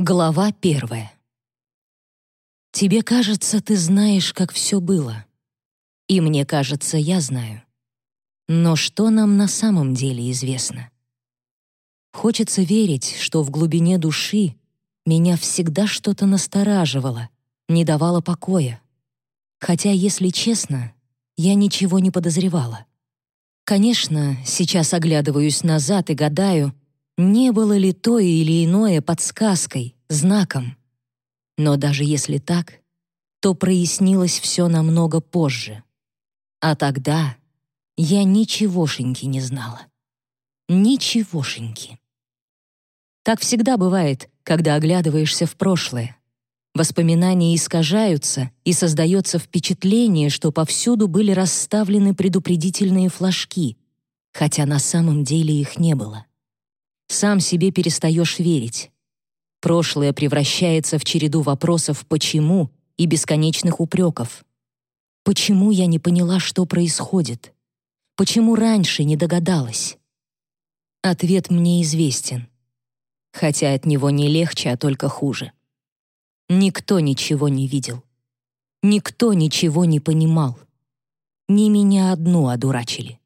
Глава первая. Тебе кажется, ты знаешь, как все было. И мне кажется, я знаю. Но что нам на самом деле известно? Хочется верить, что в глубине души меня всегда что-то настораживало, не давало покоя. Хотя, если честно, я ничего не подозревала. Конечно, сейчас оглядываюсь назад и гадаю, не было ли то или иное подсказкой, знаком. Но даже если так, то прояснилось все намного позже. А тогда я ничегошеньки не знала. Ничегошеньки. Так всегда бывает, когда оглядываешься в прошлое. Воспоминания искажаются, и создается впечатление, что повсюду были расставлены предупредительные флажки, хотя на самом деле их не было. Сам себе перестаешь верить. Прошлое превращается в череду вопросов «почему» и бесконечных упреков. Почему я не поняла, что происходит? Почему раньше не догадалась? Ответ мне известен. Хотя от него не легче, а только хуже. Никто ничего не видел. Никто ничего не понимал. Не меня одну одурачили.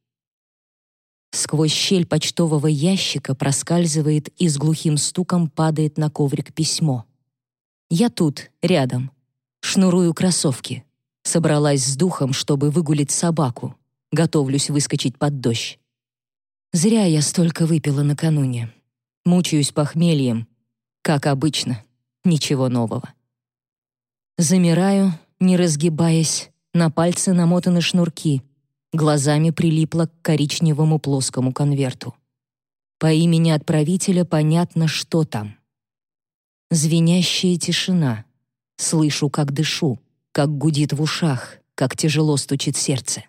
Сквозь щель почтового ящика проскальзывает и с глухим стуком падает на коврик письмо. Я тут, рядом. Шнурую кроссовки. Собралась с духом, чтобы выгулить собаку. Готовлюсь выскочить под дождь. Зря я столько выпила накануне. Мучаюсь похмельем. Как обычно. Ничего нового. Замираю, не разгибаясь. На пальцы намотаны шнурки — глазами прилипла к коричневому плоскому конверту. По имени отправителя понятно, что там. Звенящая тишина. Слышу, как дышу, как гудит в ушах, как тяжело стучит сердце.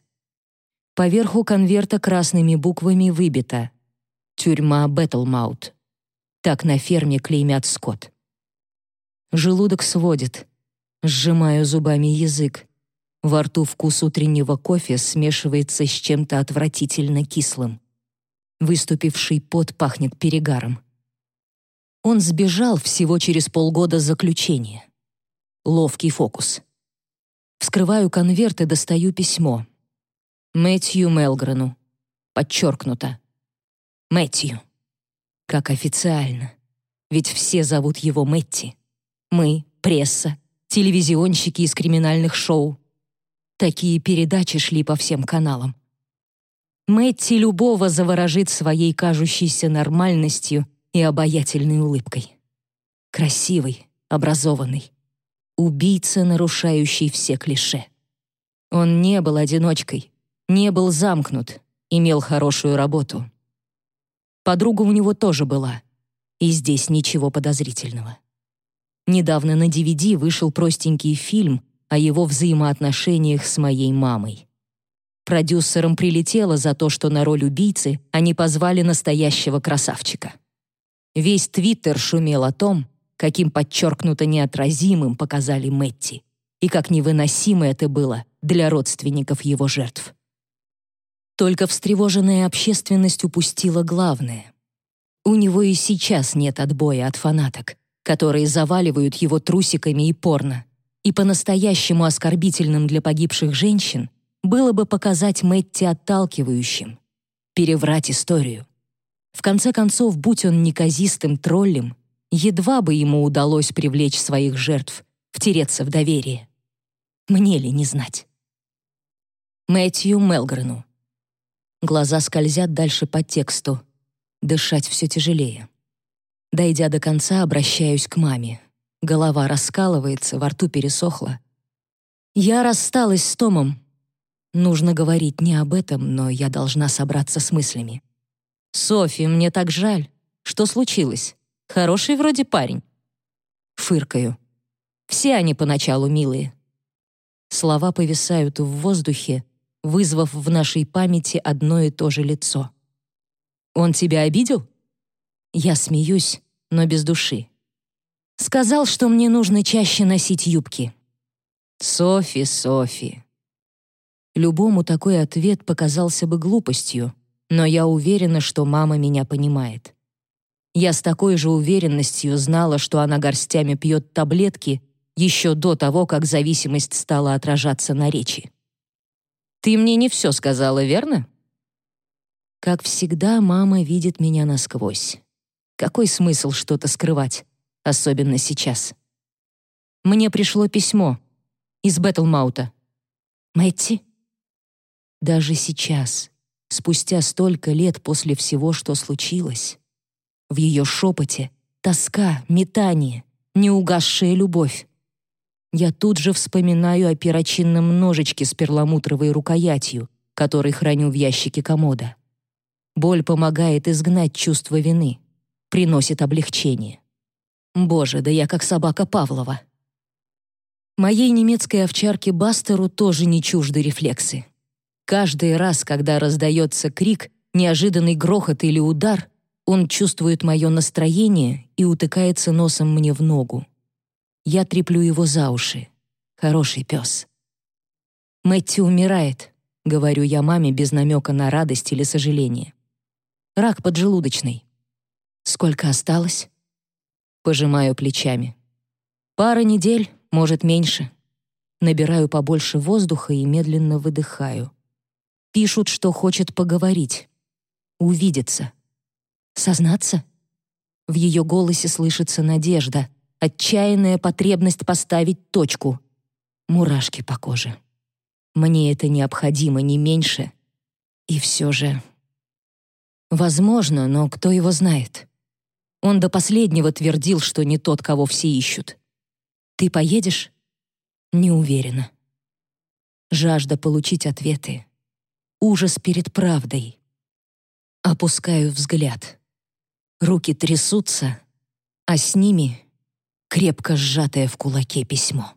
Поверху конверта красными буквами выбито «Тюрьма Бэтлмаут». Так на ферме клеймят скот. Желудок сводит. Сжимаю зубами язык. Во рту вкус утреннего кофе смешивается с чем-то отвратительно кислым. Выступивший пот пахнет перегаром. Он сбежал всего через полгода заключения. Ловкий фокус. Вскрываю конверт и достаю письмо. Мэтью Мелгрену. Подчеркнуто. Мэтью. Как официально. Ведь все зовут его Мэтти. Мы, пресса, телевизионщики из криминальных шоу, Такие передачи шли по всем каналам. Мэтти любого заворожит своей кажущейся нормальностью и обаятельной улыбкой. Красивый, образованный. Убийца, нарушающий все клише. Он не был одиночкой, не был замкнут, имел хорошую работу. Подруга у него тоже была, и здесь ничего подозрительного. Недавно на DVD вышел простенький фильм о его взаимоотношениях с моей мамой. Продюсерам прилетело за то, что на роль убийцы они позвали настоящего красавчика. Весь Твиттер шумел о том, каким подчеркнуто неотразимым показали Мэтти и как невыносимо это было для родственников его жертв. Только встревоженная общественность упустила главное. У него и сейчас нет отбоя от фанаток, которые заваливают его трусиками и порно и по-настоящему оскорбительным для погибших женщин было бы показать Мэтти отталкивающим, переврать историю. В конце концов, будь он неказистым троллем, едва бы ему удалось привлечь своих жертв, втереться в доверие. Мне ли не знать? Мэтью Мелгрену. Глаза скользят дальше по тексту. Дышать все тяжелее. Дойдя до конца, обращаюсь к маме. Голова раскалывается, во рту пересохло. Я рассталась с Томом. Нужно говорить не об этом, но я должна собраться с мыслями. «Софи, мне так жаль. Что случилось? Хороший вроде парень». Фыркаю. Все они поначалу милые. Слова повисают в воздухе, вызвав в нашей памяти одно и то же лицо. «Он тебя обидел?» Я смеюсь, но без души. Сказал, что мне нужно чаще носить юбки. Софи, Софи. Любому такой ответ показался бы глупостью, но я уверена, что мама меня понимает. Я с такой же уверенностью знала, что она горстями пьет таблетки еще до того, как зависимость стала отражаться на речи. «Ты мне не все сказала, верно?» Как всегда, мама видит меня насквозь. Какой смысл что-то скрывать, особенно сейчас? Мне пришло письмо из Бэтлмаута. Мэтти? Даже сейчас, спустя столько лет после всего, что случилось, в ее шепоте тоска, метание, неугасшая любовь. Я тут же вспоминаю о перочинном ножичке с перламутровой рукоятью, который храню в ящике комода. Боль помогает изгнать чувство вины, приносит облегчение. Боже, да я как собака Павлова. Моей немецкой овчарке Бастеру тоже не чужды рефлексы. Каждый раз, когда раздается крик, неожиданный грохот или удар, он чувствует мое настроение и утыкается носом мне в ногу. Я треплю его за уши. Хороший пес. «Мэтти умирает», — говорю я маме без намека на радость или сожаление. «Рак поджелудочный». «Сколько осталось?» Пожимаю плечами. «Пара недель, может, меньше». Набираю побольше воздуха и медленно выдыхаю. Пишут, что хочет поговорить. Увидеться. Сознаться? В ее голосе слышится надежда, отчаянная потребность поставить точку. Мурашки по коже. Мне это необходимо не меньше. И все же... Возможно, но кто его знает? Он до последнего твердил, что не тот, кого все ищут. Ты поедешь? Не уверена. Жажда получить ответы. Ужас перед правдой. Опускаю взгляд. Руки трясутся, а с ними крепко сжатое в кулаке письмо.